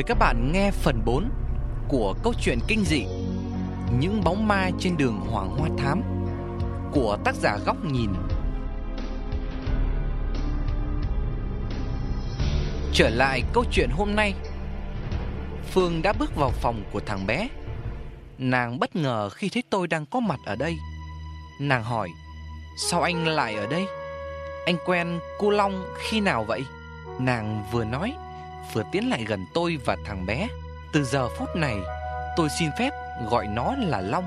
Mời các bạn nghe phần 4 của câu chuyện kinh dị Những bóng ma trên đường Hoàng Hoa Thám của tác giả Góc Nhìn. Trở lại câu chuyện hôm nay, Phương đã bước vào phòng của thằng bé. Nàng bất ngờ khi thấy tôi đang có mặt ở đây. Nàng hỏi, sao anh lại ở đây? Anh quen cô Long khi nào vậy? Nàng vừa nói vừa tiến lại gần tôi và thằng bé. Từ giờ phút này, tôi xin phép gọi nó là Long,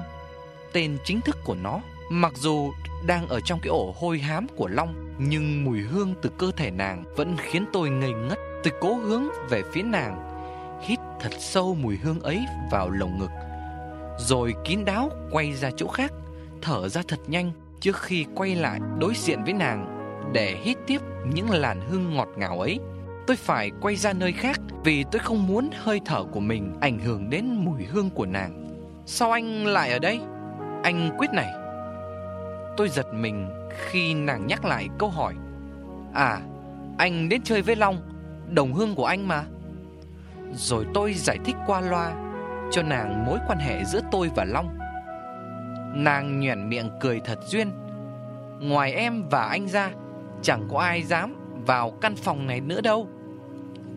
tên chính thức của nó. Mặc dù đang ở trong cái ổ hôi hám của Long, nhưng mùi hương từ cơ thể nàng vẫn khiến tôi ngây ngất. Tôi cố hướng về phía nàng, hít thật sâu mùi hương ấy vào lồng ngực, rồi kín đáo quay ra chỗ khác, thở ra thật nhanh trước khi quay lại đối diện với nàng để hít tiếp những làn hương ngọt ngào ấy. Tôi phải quay ra nơi khác vì tôi không muốn hơi thở của mình ảnh hưởng đến mùi hương của nàng. Sao anh lại ở đây? Anh Quyết này. Tôi giật mình khi nàng nhắc lại câu hỏi. À, anh đến chơi với Long, đồng hương của anh mà. Rồi tôi giải thích qua loa cho nàng mối quan hệ giữa tôi và Long. Nàng nhoẻn miệng cười thật duyên. Ngoài em và anh ra, chẳng có ai dám vào căn phòng này nữa đâu.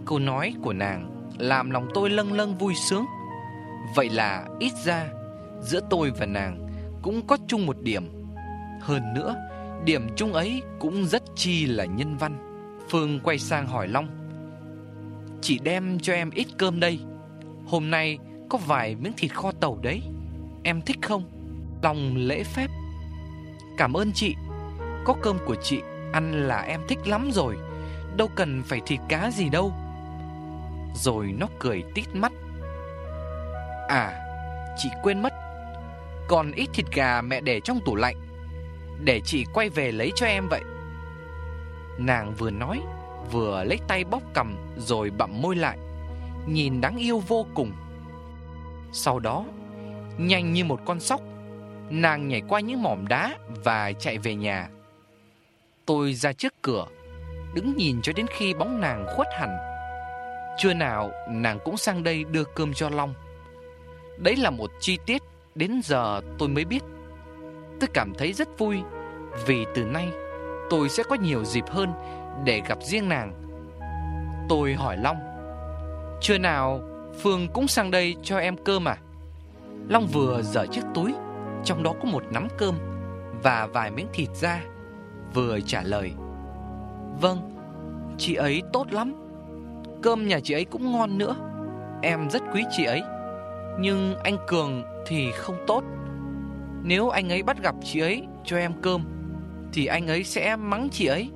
Câu nói của nàng làm lòng tôi lâng lâng vui sướng. Vậy là ít ra giữa tôi và nàng cũng có chung một điểm. Hơn nữa, điểm chung ấy cũng rất chi là nhân văn. Phương quay sang hỏi Long. Chị đem cho em ít cơm đây. Hôm nay có vài miếng thịt kho tàu đấy. Em thích không? Long lễ phép. Cảm ơn chị. Có cơm của chị ăn là em thích lắm rồi. Đâu cần phải thịt cá gì đâu. Rồi nó cười tít mắt. À Chị quên mất. Còn ít thịt gà mẹ để trong tủ lạnh. Để chị quay về lấy cho em vậy. Nàng vừa nói, Vừa lấy tay bóp cầm Rồi bặm môi lại. Nhìn đáng yêu vô cùng. Sau đó, Nhanh như một con sóc, Nàng nhảy qua những mỏm đá Và chạy về nhà. Tôi ra trước cửa, Đứng nhìn cho đến khi bóng nàng khuất hẳn. Trưa nào nàng cũng sang đây đưa cơm cho Long. Đấy là một chi tiết, đến giờ tôi mới biết. Tôi cảm thấy rất vui, Vì từ nay tôi sẽ có nhiều dịp hơn để gặp riêng nàng. Tôi hỏi Long Trưa nào Phương cũng sang đây cho em cơm à? Long vừa dở chiếc túi, Trong đó có một nắm cơm Và vài miếng thịt ra. Vừa trả lời. Vâng Chị ấy tốt lắm. Cơm nhà chị ấy cũng ngon nữa. Em rất quý chị ấy. Nhưng anh Cường thì không tốt. Nếu anh ấy bắt gặp chị ấy cho em cơm, Thì anh ấy sẽ mắng chị ấy.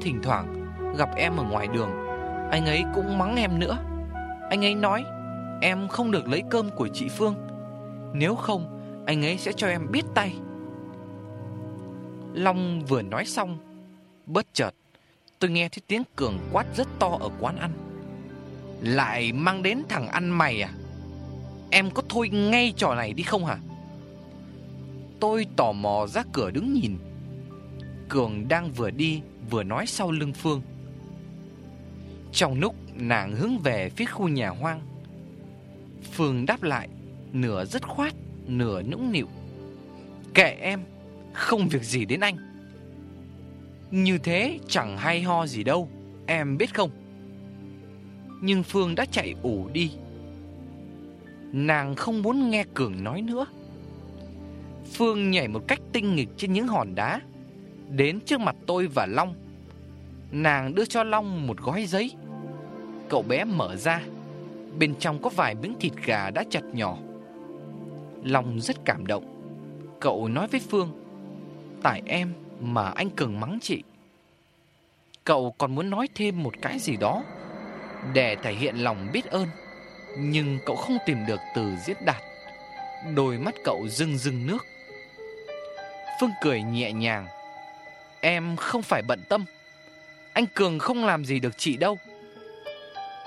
Thỉnh thoảng gặp em ở ngoài đường, Anh ấy cũng mắng em nữa. Anh ấy nói, Em không được lấy cơm của chị Phương. Nếu không, Anh ấy sẽ cho em biết tay. Long vừa nói xong, Bất chợt, Tôi nghe thấy tiếng Cường quát rất to ở quán ăn. Lại mang đến thằng ăn mày à? Em có thôi ngay trò này đi không hả? Tôi tò mò ra cửa đứng nhìn. Cường đang vừa đi, vừa nói sau lưng Phương. Trong lúc nàng hướng về phía khu nhà hoang, Phương đáp lại, Nửa dứt khoát, Nửa nũng nịu. Kệ em không việc gì đến anh. Như thế chẳng hay ho gì đâu, Em biết không? Nhưng Phương đã chạy ủ đi. Nàng không muốn nghe Cường nói nữa. Phương nhảy một cách tinh nghịch trên những hòn đá. Đến trước mặt tôi và Long. Nàng đưa cho Long một gói giấy. Cậu bé mở ra. Bên trong có vài miếng thịt gà đã chặt nhỏ. Long rất cảm động. Cậu nói với Phương. Tại em mà anh Cường mắng chị. Cậu còn muốn nói thêm một cái gì đó để thể hiện lòng biết ơn, nhưng cậu không tìm được từ diễn đạt. Đôi mắt cậu rưng rưng nước. Phương cười nhẹ nhàng. Em không phải bận tâm. Anh Cường không làm gì được chị đâu.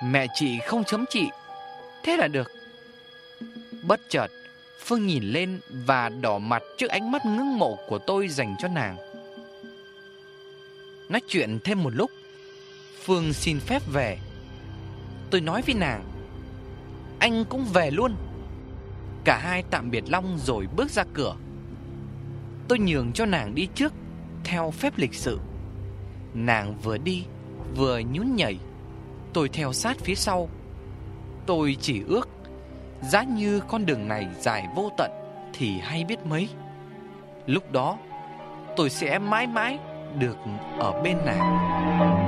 Mẹ chị không chấm chị. Thế là được. Bất chợt, Phương nhìn lên và đỏ mặt trước ánh mắt ngưỡng mộ của tôi dành cho nàng. Nói chuyện thêm một lúc, Phương xin phép về. Tôi nói với nàng, Anh cũng về luôn. Cả hai tạm biệt Long rồi bước ra cửa. Tôi nhường cho nàng đi trước, Theo phép lịch sự. Nàng vừa đi, Vừa nhún nhảy. Tôi theo sát phía sau. Tôi chỉ ước Giá như con đường này dài vô tận Thì hay biết mấy. Lúc đó, Tôi sẽ mãi mãi Được ở bên nàng.